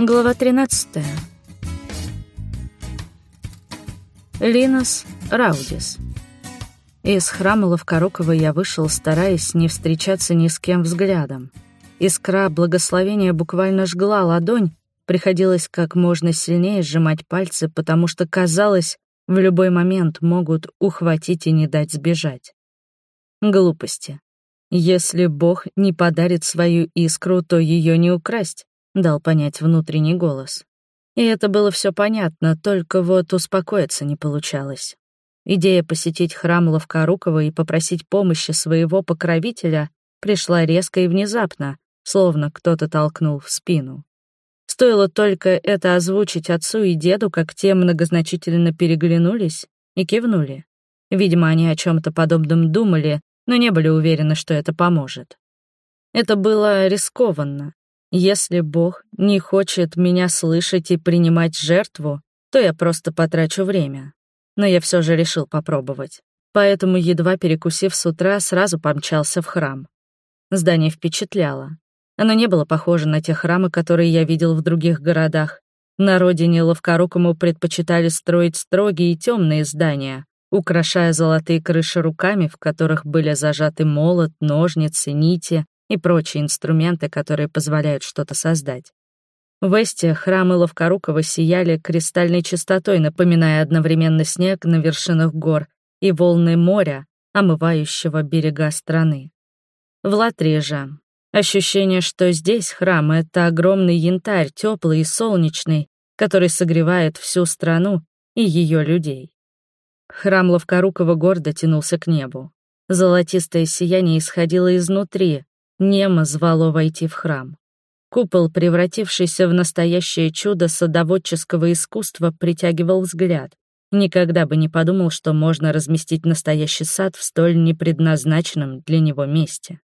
Глава 13. Линос Раудис. Из храма Ловкорукова я вышел, стараясь не встречаться ни с кем взглядом. Искра благословения буквально жгла ладонь, приходилось как можно сильнее сжимать пальцы, потому что, казалось, в любой момент могут ухватить и не дать сбежать. Глупости. Если Бог не подарит свою искру, то ее не украсть дал понять внутренний голос. И это было все понятно, только вот успокоиться не получалось. Идея посетить храм Ловкорукова и попросить помощи своего покровителя пришла резко и внезапно, словно кто-то толкнул в спину. Стоило только это озвучить отцу и деду, как те многозначительно переглянулись и кивнули. Видимо, они о чем то подобном думали, но не были уверены, что это поможет. Это было рискованно, если Бог не хочет меня слышать и принимать жертву, то я просто потрачу время. Но я все же решил попробовать. Поэтому, едва перекусив с утра, сразу помчался в храм. Здание впечатляло. Оно не было похоже на те храмы, которые я видел в других городах. На родине ловкорукому предпочитали строить строгие и темные здания, украшая золотые крыши руками, в которых были зажаты молот, ножницы, нити, и прочие инструменты, которые позволяют что-то создать. В Эсте храмы Ловкорукова сияли кристальной чистотой, напоминая одновременно снег на вершинах гор и волны моря, омывающего берега страны. В Латрии же ощущение, что здесь храм — это огромный янтарь, теплый и солнечный, который согревает всю страну и ее людей. Храм Ловкорукова гордо тянулся к небу. Золотистое сияние исходило изнутри, Немо звало войти в храм. Купол, превратившийся в настоящее чудо садоводческого искусства, притягивал взгляд. Никогда бы не подумал, что можно разместить настоящий сад в столь непредназначенном для него месте.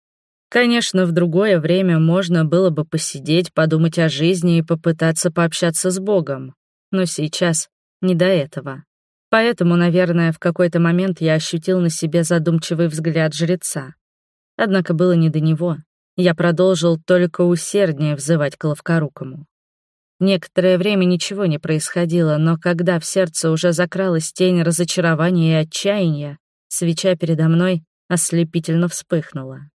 Конечно, в другое время можно было бы посидеть, подумать о жизни и попытаться пообщаться с Богом. Но сейчас не до этого. Поэтому, наверное, в какой-то момент я ощутил на себе задумчивый взгляд жреца. Однако было не до него. Я продолжил только усерднее взывать к ловкорукому. Некоторое время ничего не происходило, но когда в сердце уже закралась тень разочарования и отчаяния, свеча передо мной ослепительно вспыхнула.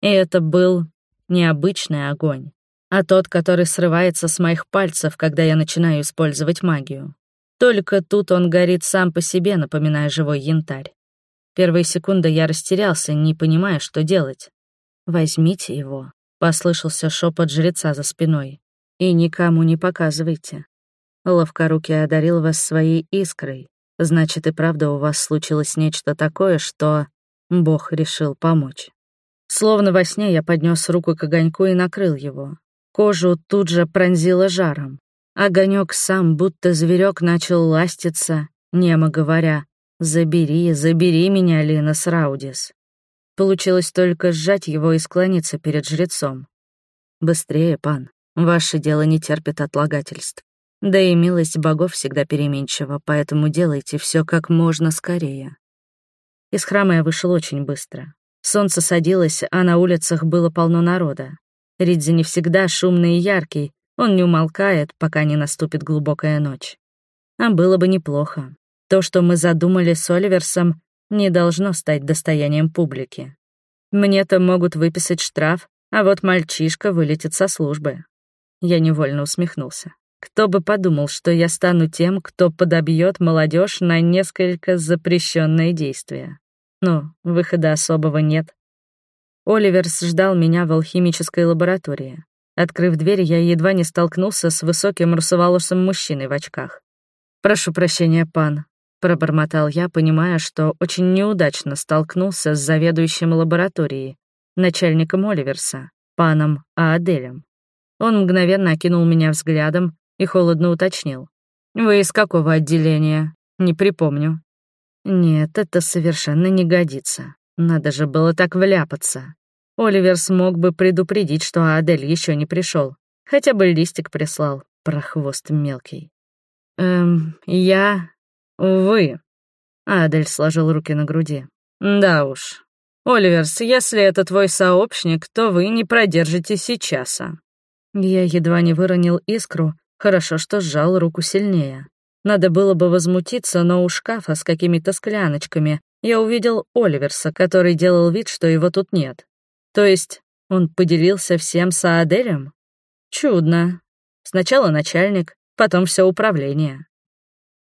И это был необычный огонь, а тот, который срывается с моих пальцев, когда я начинаю использовать магию. Только тут он горит сам по себе, напоминая живой янтарь. Первые секунды я растерялся, не понимая, что делать. «Возьмите его», — послышался шепот жреца за спиной. «И никому не показывайте. Ловкорукий одарил вас своей искрой. Значит, и правда у вас случилось нечто такое, что Бог решил помочь». Словно во сне я поднес руку к огоньку и накрыл его. Кожу тут же пронзило жаром. Огонек сам, будто зверек, начал ластиться, немо говоря, «Забери, забери меня, Лина Сраудис». Получилось только сжать его и склониться перед жрецом. «Быстрее, пан, ваше дело не терпит отлагательств. Да и милость богов всегда переменчива, поэтому делайте все как можно скорее». Из храма я вышел очень быстро. Солнце садилось, а на улицах было полно народа. Ридзи не всегда шумный и яркий, он не умолкает, пока не наступит глубокая ночь. А было бы неплохо. То, что мы задумали с Оливерсом, не должно стать достоянием публики. Мне-то могут выписать штраф, а вот мальчишка вылетит со службы. Я невольно усмехнулся. Кто бы подумал, что я стану тем, кто подобьет молодежь на несколько запрещенные действия. Но выхода особого нет. Оливерс ждал меня в алхимической лаборатории. Открыв дверь, я едва не столкнулся с высоким русоволосым мужчиной в очках. «Прошу прощения, пан», Пробормотал я, понимая, что очень неудачно столкнулся с заведующим лабораторией, начальником Оливерса, паном Ааделем. Он мгновенно окинул меня взглядом и холодно уточнил. «Вы из какого отделения? Не припомню». «Нет, это совершенно не годится. Надо же было так вляпаться. Оливер смог бы предупредить, что Адель еще не пришел. Хотя бы листик прислал, прохвост мелкий. «Эм, я... «Увы». Адель сложил руки на груди. «Да уж. Оливерс, если это твой сообщник, то вы не продержитесь и часа». Я едва не выронил искру, хорошо, что сжал руку сильнее. Надо было бы возмутиться, но у шкафа с какими-то скляночками я увидел Оливерса, который делал вид, что его тут нет. То есть он поделился всем с Аделем? Чудно. Сначала начальник, потом все управление.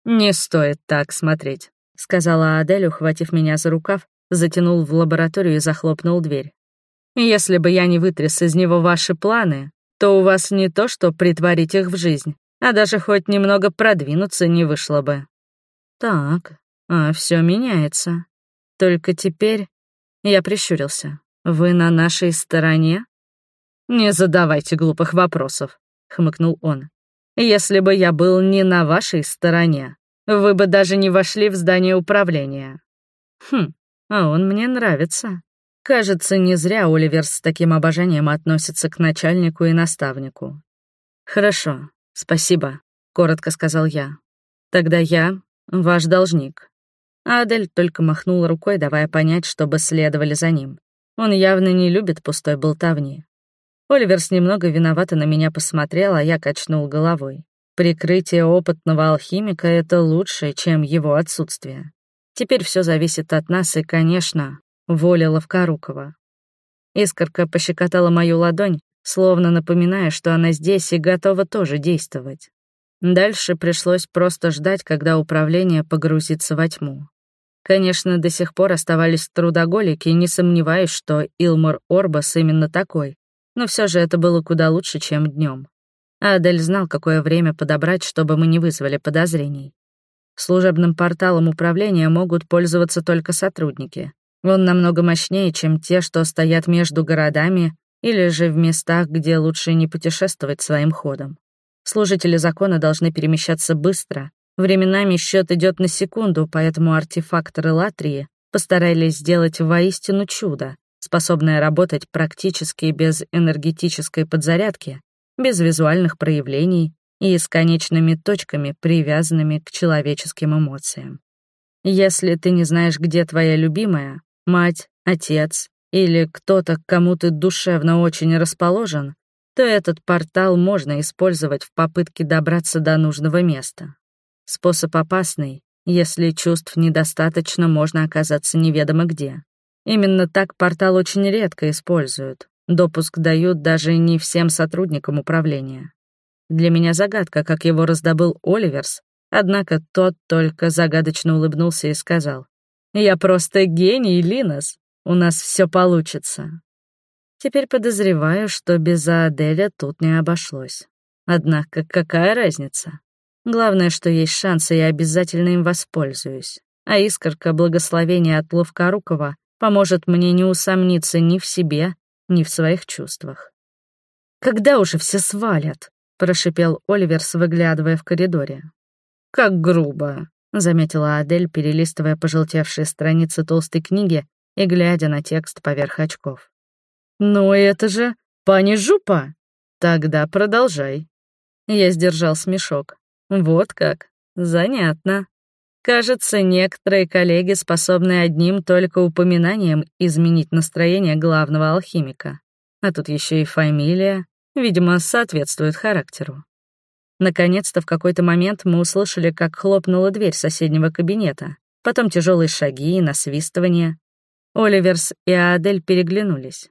«Не стоит так смотреть», — сказала Адель, ухватив меня за рукав, затянул в лабораторию и захлопнул дверь. «Если бы я не вытряс из него ваши планы, то у вас не то, что притворить их в жизнь, а даже хоть немного продвинуться не вышло бы». «Так, а все меняется. Только теперь...» Я прищурился. «Вы на нашей стороне?» «Не задавайте глупых вопросов», — хмыкнул он. «Если бы я был не на вашей стороне, вы бы даже не вошли в здание управления». «Хм, а он мне нравится. Кажется, не зря Оливер с таким обожанием относится к начальнику и наставнику». «Хорошо, спасибо», — коротко сказал я. «Тогда я ваш должник». Адель только махнула рукой, давая понять, чтобы следовали за ним. Он явно не любит пустой болтовни. Оливерс немного виновато на меня посмотрел, а я качнул головой. Прикрытие опытного алхимика — это лучше, чем его отсутствие. Теперь все зависит от нас и, конечно, воля Ловкорукова. Искорка пощекотала мою ладонь, словно напоминая, что она здесь и готова тоже действовать. Дальше пришлось просто ждать, когда управление погрузится во тьму. Конечно, до сих пор оставались трудоголики, не сомневаюсь, что Илмор Орбас именно такой, но все же это было куда лучше, чем днем. Адель знал, какое время подобрать, чтобы мы не вызвали подозрений. Служебным порталом управления могут пользоваться только сотрудники. Он намного мощнее, чем те, что стоят между городами или же в местах, где лучше не путешествовать своим ходом. Служители закона должны перемещаться быстро, Временами счет идет на секунду, поэтому артефакторы Латрии постарались сделать воистину чудо, способное работать практически без энергетической подзарядки, без визуальных проявлений и с конечными точками, привязанными к человеческим эмоциям. Если ты не знаешь, где твоя любимая, мать, отец или кто-то, к кому ты душевно очень расположен, то этот портал можно использовать в попытке добраться до нужного места. Способ опасный. Если чувств недостаточно, можно оказаться неведомо где. Именно так портал очень редко используют. Допуск дают даже не всем сотрудникам управления. Для меня загадка, как его раздобыл Оливерс, однако тот только загадочно улыбнулся и сказал, «Я просто гений, Линос, у нас все получится». Теперь подозреваю, что без Аделя тут не обошлось. Однако какая разница? Главное, что есть шанс, и я обязательно им воспользуюсь. А искорка благословения от Ловкорукова поможет мне не усомниться ни в себе, ни в своих чувствах. «Когда уже все свалят?» — прошипел Оливерс, выглядывая в коридоре. «Как грубо», — заметила Адель, перелистывая пожелтевшие страницы толстой книги и глядя на текст поверх очков. «Ну это же пани Жупа! Тогда продолжай». Я сдержал смешок. Вот как. Занятно. Кажется, некоторые коллеги способны одним только упоминанием изменить настроение главного алхимика. А тут еще и фамилия, видимо, соответствует характеру. Наконец-то в какой-то момент мы услышали, как хлопнула дверь соседнего кабинета, потом тяжелые шаги и насвистывание. Оливерс и Адель переглянулись.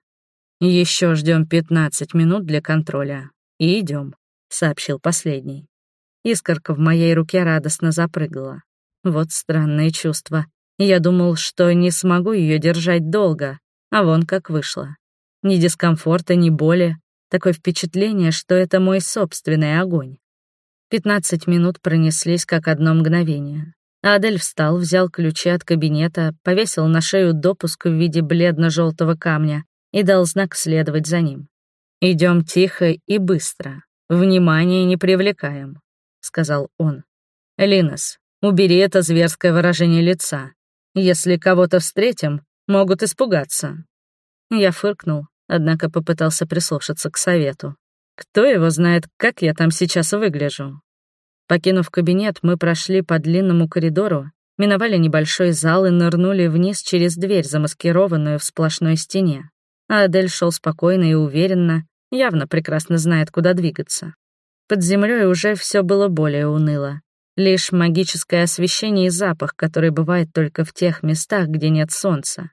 Еще ждем 15 минут для контроля. И идем, сообщил последний. Искорка в моей руке радостно запрыгала. Вот странное чувство. Я думал, что не смогу ее держать долго, а вон как вышло. Ни дискомфорта, ни боли. Такое впечатление, что это мой собственный огонь. Пятнадцать минут пронеслись как одно мгновение. Адель встал, взял ключи от кабинета, повесил на шею допуск в виде бледно-желтого камня и дал знак следовать за ним. Идем тихо и быстро. Внимание не привлекаем. — сказал он. «Линос, убери это зверское выражение лица. Если кого-то встретим, могут испугаться». Я фыркнул, однако попытался прислушаться к совету. Кто его знает, как я там сейчас выгляжу? Покинув кабинет, мы прошли по длинному коридору, миновали небольшой зал и нырнули вниз через дверь, замаскированную в сплошной стене. А Адель шел спокойно и уверенно, Явно прекрасно знает, куда двигаться. Под землей уже все было более уныло. Лишь магическое освещение и запах, который бывает только в тех местах, где нет солнца.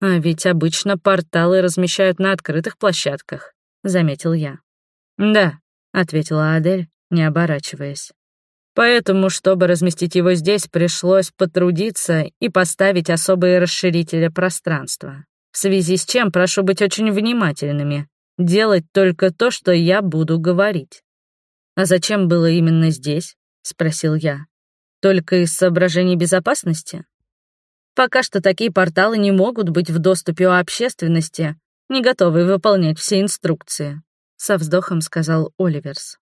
А ведь обычно порталы размещают на открытых площадках, заметил я. Да, ответила Адель, не оборачиваясь. Поэтому, чтобы разместить его здесь, пришлось потрудиться и поставить особые расширители пространства. В связи с чем прошу быть очень внимательными, делать только то, что я буду говорить. «А зачем было именно здесь?» — спросил я. «Только из соображений безопасности?» «Пока что такие порталы не могут быть в доступе у общественности, не готовы выполнять все инструкции», — со вздохом сказал Оливерс.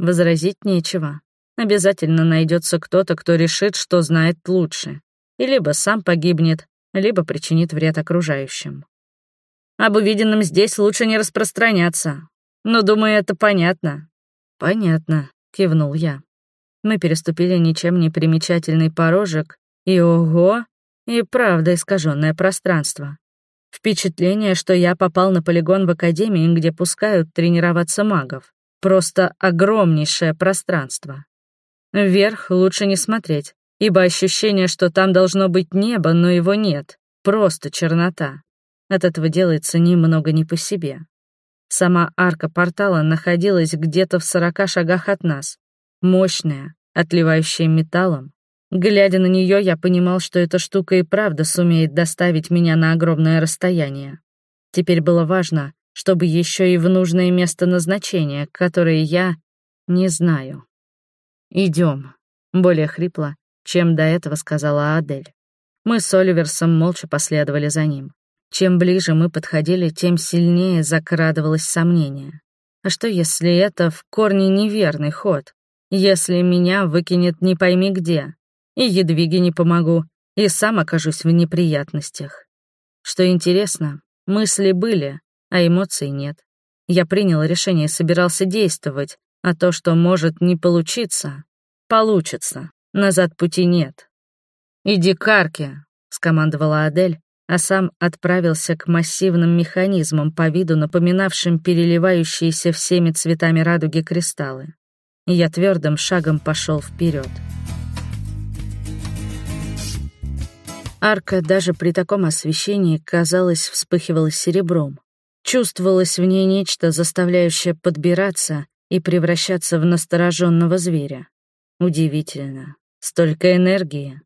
Возразить нечего. Обязательно найдется кто-то, кто решит, что знает лучше. И либо сам погибнет, либо причинит вред окружающим. Об увиденном здесь лучше не распространяться. Но, думаю, это понятно. «Понятно», — кивнул я. Мы переступили ничем не примечательный порожек, и ого, и правда искаженное пространство. Впечатление, что я попал на полигон в академии, где пускают тренироваться магов. Просто огромнейшее пространство. Вверх лучше не смотреть, ибо ощущение, что там должно быть небо, но его нет. Просто чернота. От этого делается немного не по себе. Сама арка портала находилась где-то в сорока шагах от нас. Мощная, отливающая металлом. Глядя на нее, я понимал, что эта штука и правда сумеет доставить меня на огромное расстояние. Теперь было важно, чтобы еще и в нужное место назначения, которое я не знаю. Идем, более хрипло, чем до этого сказала Адель. Мы с Оливерсом молча последовали за ним. Чем ближе мы подходили, тем сильнее закрадывалось сомнение. А что, если это в корне неверный ход? Если меня выкинет не пойми где, и едвиге не помогу, и сам окажусь в неприятностях. Что интересно, мысли были, а эмоций нет. Я принял решение и собирался действовать, а то, что может не получиться, получится. Назад пути нет. «Иди к арке», — скомандовала Адель, а сам отправился к массивным механизмам, по виду напоминавшим переливающиеся всеми цветами радуги кристаллы. И я твердым шагом пошел вперед. Арка даже при таком освещении, казалось, вспыхивала серебром. Чувствовалось в ней нечто, заставляющее подбираться и превращаться в настороженного зверя. Удивительно. Столько энергии.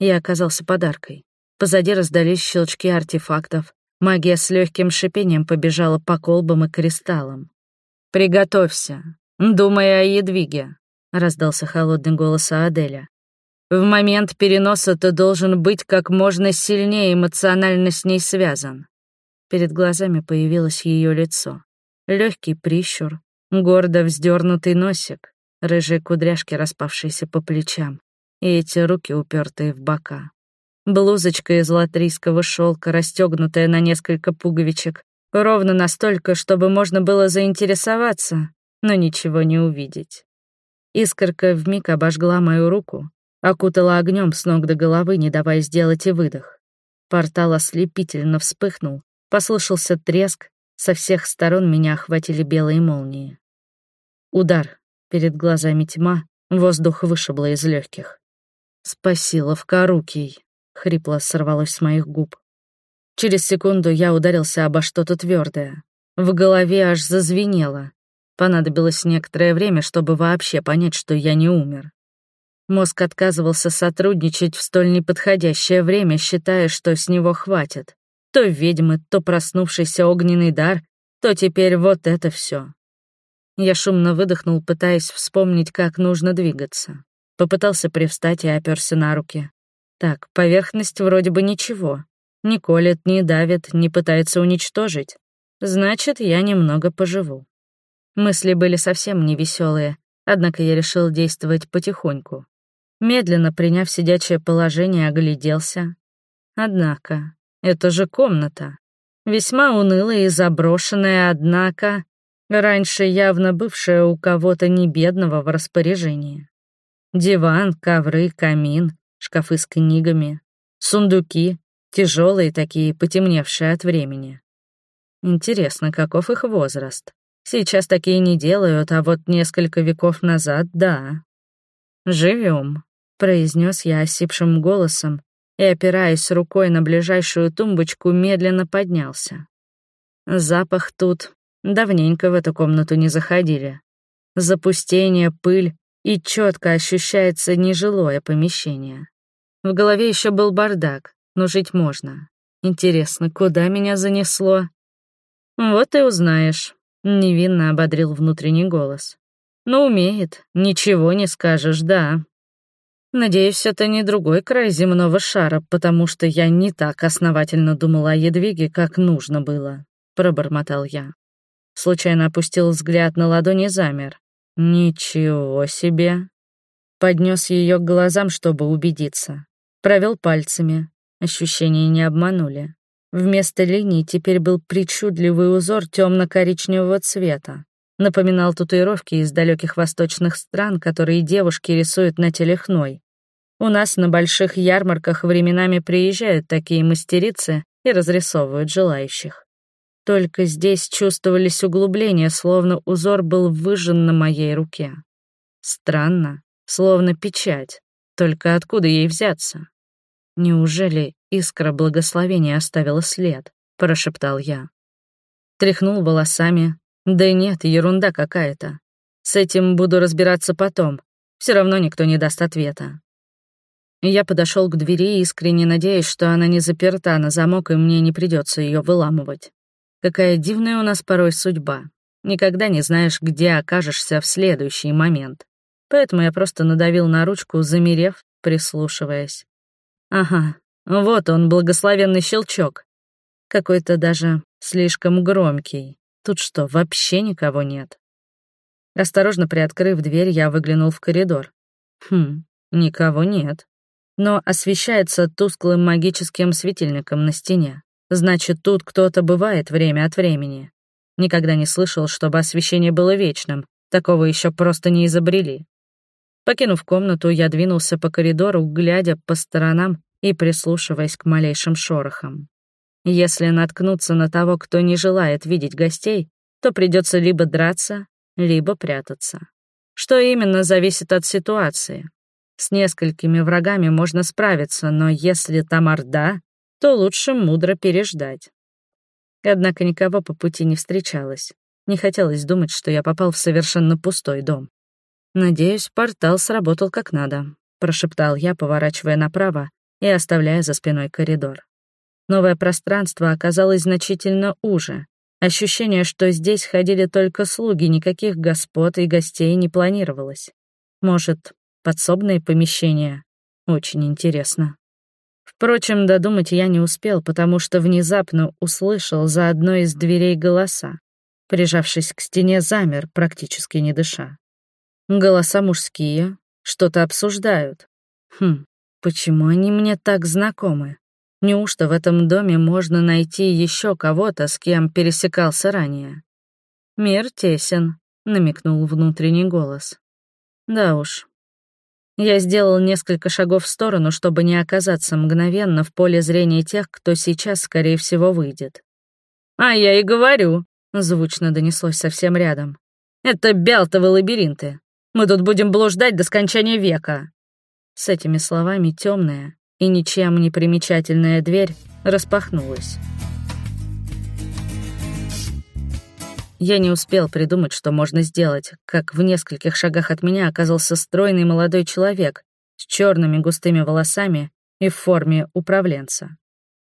Я оказался подаркой. Позади раздались щелчки артефактов. Магия с легким шипением побежала по колбам и кристаллам. «Приготовься, думая о едвиге», — раздался холодный голос Аделя. «В момент переноса ты должен быть как можно сильнее эмоционально с ней связан». Перед глазами появилось ее лицо. Легкий прищур, гордо вздернутый носик, рыжие кудряшки, распавшиеся по плечам, и эти руки, упертые в бока. Блузочка из латрийского шелка, расстегнутая на несколько пуговичек, ровно настолько, чтобы можно было заинтересоваться, но ничего не увидеть. Искорка вмиг обожгла мою руку, окутала огнем с ног до головы, не давая сделать и выдох. Портал ослепительно вспыхнул, послышался треск, со всех сторон меня охватили белые молнии. Удар, перед глазами тьма, воздух вышибло из легких. Спасила в Карукий. — хрипло сорвалось с моих губ. Через секунду я ударился обо что-то твердое. В голове аж зазвенело. Понадобилось некоторое время, чтобы вообще понять, что я не умер. Мозг отказывался сотрудничать в столь неподходящее время, считая, что с него хватит. То ведьмы, то проснувшийся огненный дар, то теперь вот это все. Я шумно выдохнул, пытаясь вспомнить, как нужно двигаться. Попытался привстать и оперся на руки. Так, поверхность вроде бы ничего. Не колет, не давит, не пытается уничтожить. Значит, я немного поживу. Мысли были совсем невеселые, однако я решил действовать потихоньку. Медленно приняв сидячее положение, огляделся. Однако, это же комната. Весьма унылая и заброшенная, однако, раньше явно бывшая у кого-то небедного в распоряжении. Диван, ковры, камин, шкафы с книгами, сундуки, тяжелые такие, потемневшие от времени. Интересно, каков их возраст? Сейчас такие не делают, а вот несколько веков назад — да. Живем, произнес я осипшим голосом и, опираясь рукой на ближайшую тумбочку, медленно поднялся. Запах тут. Давненько в эту комнату не заходили. Запустение, пыль, и четко ощущается нежилое помещение. В голове еще был бардак, но жить можно. Интересно, куда меня занесло? Вот и узнаешь, невинно ободрил внутренний голос. Ну, умеет, ничего не скажешь, да. Надеюсь, это не другой край земного шара, потому что я не так основательно думала о Едвиге, как нужно было, пробормотал я. Случайно опустил взгляд на ладони и замер. Ничего себе. Поднес ее к глазам, чтобы убедиться. Провел пальцами. Ощущения не обманули. Вместо линий теперь был причудливый узор темно-коричневого цвета. Напоминал татуировки из далеких восточных стран, которые девушки рисуют на теле хной. У нас на больших ярмарках временами приезжают такие мастерицы и разрисовывают желающих. Только здесь чувствовались углубления, словно узор был выжжен на моей руке. Странно, словно печать. Только откуда ей взяться? Неужели искра благословения оставила след? Прошептал я. Тряхнул волосами. Да нет, ерунда какая-то. С этим буду разбираться потом. Все равно никто не даст ответа. Я подошел к двери, искренне надеясь, что она не заперта на замок, и мне не придется ее выламывать. Какая дивная у нас порой судьба. Никогда не знаешь, где окажешься в следующий момент. Поэтому я просто надавил на ручку, замерев, прислушиваясь. Ага, вот он, благословенный щелчок. Какой-то даже слишком громкий. Тут что, вообще никого нет? Осторожно приоткрыв дверь, я выглянул в коридор. Хм, никого нет но освещается тусклым магическим светильником на стене. Значит, тут кто-то бывает время от времени. Никогда не слышал, чтобы освещение было вечным. Такого еще просто не изобрели. Покинув комнату, я двинулся по коридору, глядя по сторонам и прислушиваясь к малейшим шорохам. Если наткнуться на того, кто не желает видеть гостей, то придется либо драться, либо прятаться. Что именно зависит от ситуации. С несколькими врагами можно справиться, но если там орда, то лучше мудро переждать. Однако никого по пути не встречалось. Не хотелось думать, что я попал в совершенно пустой дом. «Надеюсь, портал сработал как надо», — прошептал я, поворачивая направо и оставляя за спиной коридор. Новое пространство оказалось значительно уже. Ощущение, что здесь ходили только слуги, никаких господ и гостей не планировалось. Может, подсобные помещения. Очень интересно. Впрочем, додумать я не успел, потому что внезапно услышал за одной из дверей голоса. Прижавшись к стене, замер, практически не дыша. Голоса мужские, что-то обсуждают. Хм, почему они мне так знакомы? Неужто в этом доме можно найти еще кого-то, с кем пересекался ранее? «Мир тесен», — намекнул внутренний голос. Да уж, я сделал несколько шагов в сторону, чтобы не оказаться мгновенно в поле зрения тех, кто сейчас, скорее всего, выйдет. «А я и говорю», — звучно донеслось совсем рядом. «Это бялтовые лабиринты. Мы тут будем блуждать до скончания века». С этими словами темная и ничем не примечательная дверь распахнулась. Я не успел придумать, что можно сделать, как в нескольких шагах от меня оказался стройный молодой человек с черными густыми волосами и в форме управленца.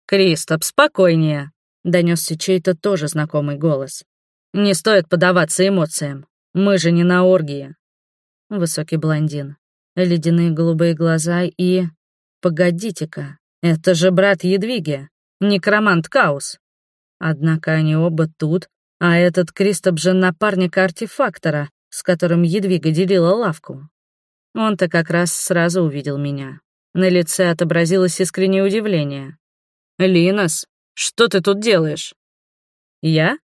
«Кристоп, спокойнее!» — донесся чей-то тоже знакомый голос. «Не стоит поддаваться эмоциям. Мы же не на оргии». Высокий блондин, ледяные голубые глаза и... Погодите-ка, это же брат Едвиги, некромант Каус. Однако они оба тут, а этот Кристоп же напарник артефактора, с которым Едвига делила лавку. Он-то как раз сразу увидел меня. На лице отобразилось искреннее удивление. «Линос, что ты тут делаешь?» «Я?»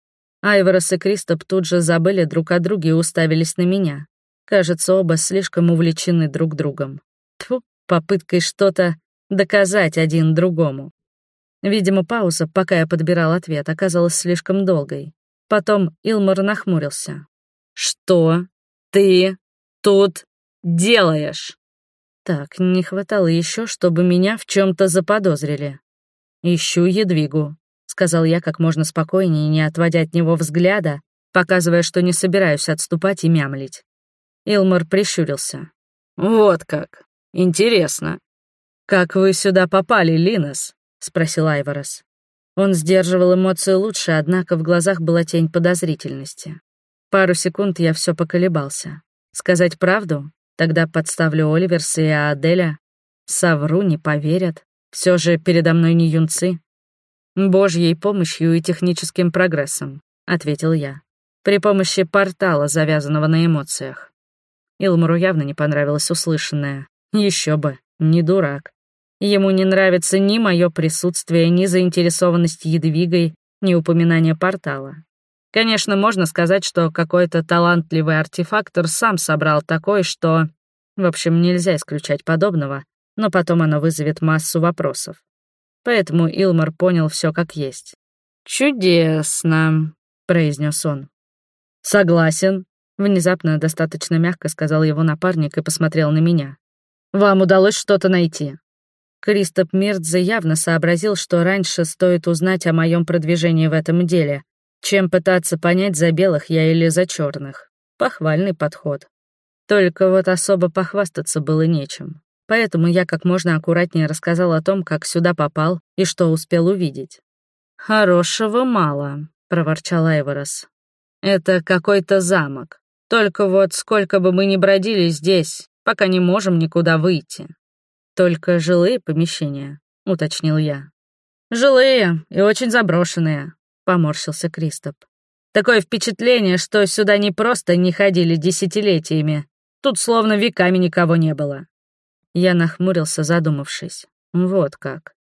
Айворос и Кристоп тут же забыли друг о друге и уставились на меня. Кажется, оба слишком увлечены друг другом. Тьфу, попыткой что-то доказать один другому. Видимо, пауза, пока я подбирал ответ, оказалась слишком долгой. Потом Илмар нахмурился. «Что ты тут делаешь?» Так, не хватало еще, чтобы меня в чем-то заподозрили. «Ищу едвигу», — сказал я как можно спокойнее, не отводя от него взгляда, показывая, что не собираюсь отступать и мямлить. Илмар прищурился. «Вот как. Интересно. Как вы сюда попали, Линос?» — спросил Айворос. Он сдерживал эмоции лучше, однако в глазах была тень подозрительности. Пару секунд я все поколебался. Сказать правду? Тогда подставлю Оливерса и Аделя. Совру, не поверят. Все же передо мной не юнцы. «Божьей помощью и техническим прогрессом», — ответил я. «При помощи портала, завязанного на эмоциях». Илмару явно не понравилось услышанное. Еще бы, не дурак. Ему не нравится ни мое присутствие, ни заинтересованность Едвигой, ни упоминание портала. Конечно, можно сказать, что какой-то талантливый артефактор сам собрал такой, что... В общем, нельзя исключать подобного, но потом оно вызовет массу вопросов. Поэтому Илмар понял все как есть. «Чудесно», — произнес он. «Согласен», — внезапно достаточно мягко сказал его напарник и посмотрел на меня. «Вам удалось что-то найти?» Кристоп Мирдзе явно сообразил, что раньше стоит узнать о моем продвижении в этом деле, чем пытаться понять, за белых я или за черных. Похвальный подход. Только вот особо похвастаться было нечем. Поэтому я как можно аккуратнее рассказал о том, как сюда попал и что успел увидеть. «Хорошего мало», — проворчал Айворос. «Это какой-то замок. Только вот сколько бы мы ни бродили здесь, пока не можем никуда выйти». «Только жилые помещения», — уточнил я. «Жилые и очень заброшенные», — поморщился Кристоп. «Такое впечатление, что сюда не просто не ходили десятилетиями. Тут словно веками никого не было. Я нахмурился, задумавшись. Вот как.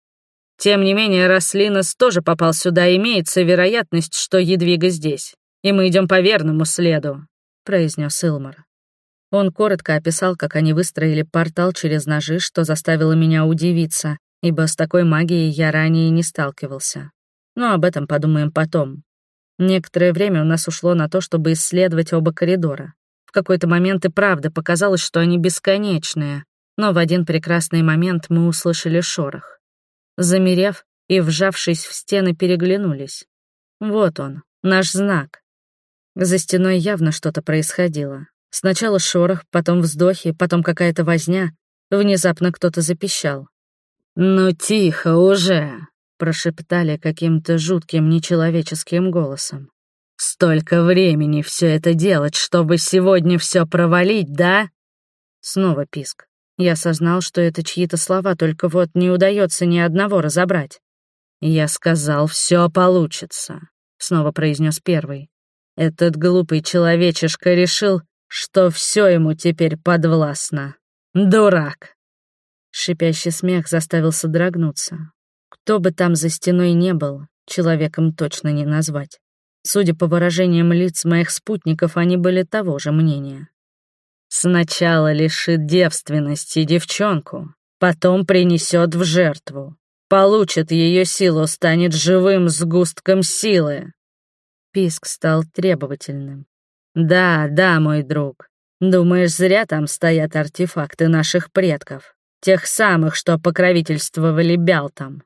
Тем не менее, Рослинос тоже попал сюда, имеется вероятность, что Едвига здесь. И мы идем по верному следу, произнес Илмар. Он коротко описал, как они выстроили портал через ножи, что заставило меня удивиться, ибо с такой магией я ранее не сталкивался. Но об этом подумаем потом. Некоторое время у нас ушло на то, чтобы исследовать оба коридора. В какой-то момент и правда показалось, что они бесконечные, но в один прекрасный момент мы услышали шорох. Замерев и вжавшись в стены, переглянулись. Вот он, наш знак. За стеной явно что-то происходило. Сначала шорох, потом вздохи, потом какая-то возня. Внезапно кто-то запищал. «Ну тихо уже!» — прошептали каким-то жутким нечеловеческим голосом. «Столько времени все это делать, чтобы сегодня все провалить, да?» Снова писк. Я осознал, что это чьи-то слова, только вот не удается ни одного разобрать. «Я сказал, все получится», — снова произнес первый. «Этот глупый человечишка решил, что все ему теперь подвластно. Дурак!» Шипящий смех заставил содрогнуться. Кто бы там за стеной не был, человеком точно не назвать. Судя по выражениям лиц моих спутников, они были того же мнения. Сначала лишит девственности девчонку, потом принесет в жертву. Получит ее силу, станет живым сгустком силы. Писк стал требовательным. Да, да, мой друг. Думаешь, зря там стоят артефакты наших предков, тех самых, что покровительствовали Бялтам.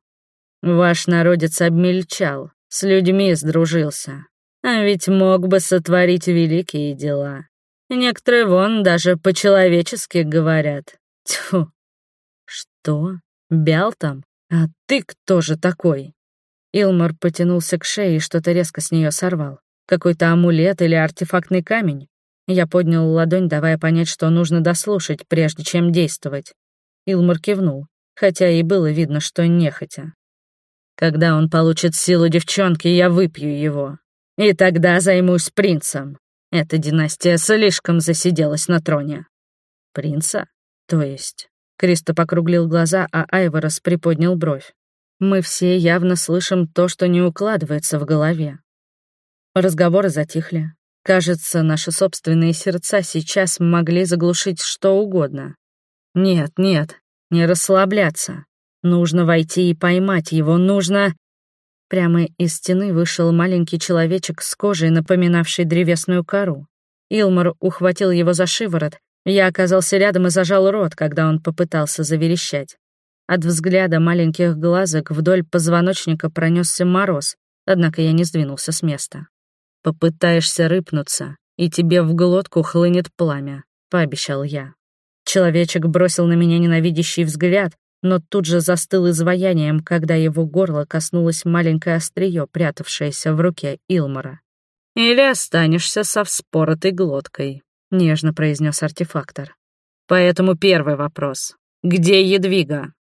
Ваш народец обмельчал, с людьми сдружился, а ведь мог бы сотворить великие дела. Некоторые вон даже по-человечески говорят. Тьфу. Что? Бял там? А ты кто же такой? Илмар потянулся к шее и что-то резко с нее сорвал. Какой-то амулет или артефактный камень. Я поднял ладонь, давая понять, что нужно дослушать, прежде чем действовать. Илмар кивнул, хотя и было видно, что нехотя. Когда он получит силу девчонки, я выпью его. И тогда займусь принцем. Эта династия слишком засиделась на троне. Принца? То есть? Кристо покруглил глаза, а Айворос приподнял бровь. Мы все явно слышим то, что не укладывается в голове. Разговоры затихли. Кажется, наши собственные сердца сейчас могли заглушить что угодно. Нет, нет, не расслабляться. Нужно войти и поймать его, нужно... Прямо из стены вышел маленький человечек с кожей, напоминавшей древесную кору. Илмар ухватил его за шиворот. Я оказался рядом и зажал рот, когда он попытался заверещать. От взгляда маленьких глазок вдоль позвоночника пронесся мороз, однако я не сдвинулся с места. «Попытаешься рыпнуться, и тебе в глотку хлынет пламя», — пообещал я. Человечек бросил на меня ненавидящий взгляд, но тут же застыл изваянием, когда его горло коснулось маленькое острие, прятавшееся в руке Илмара. «Или останешься со вспоротой глоткой», — нежно произнес артефактор. «Поэтому первый вопрос. Где Едвига?»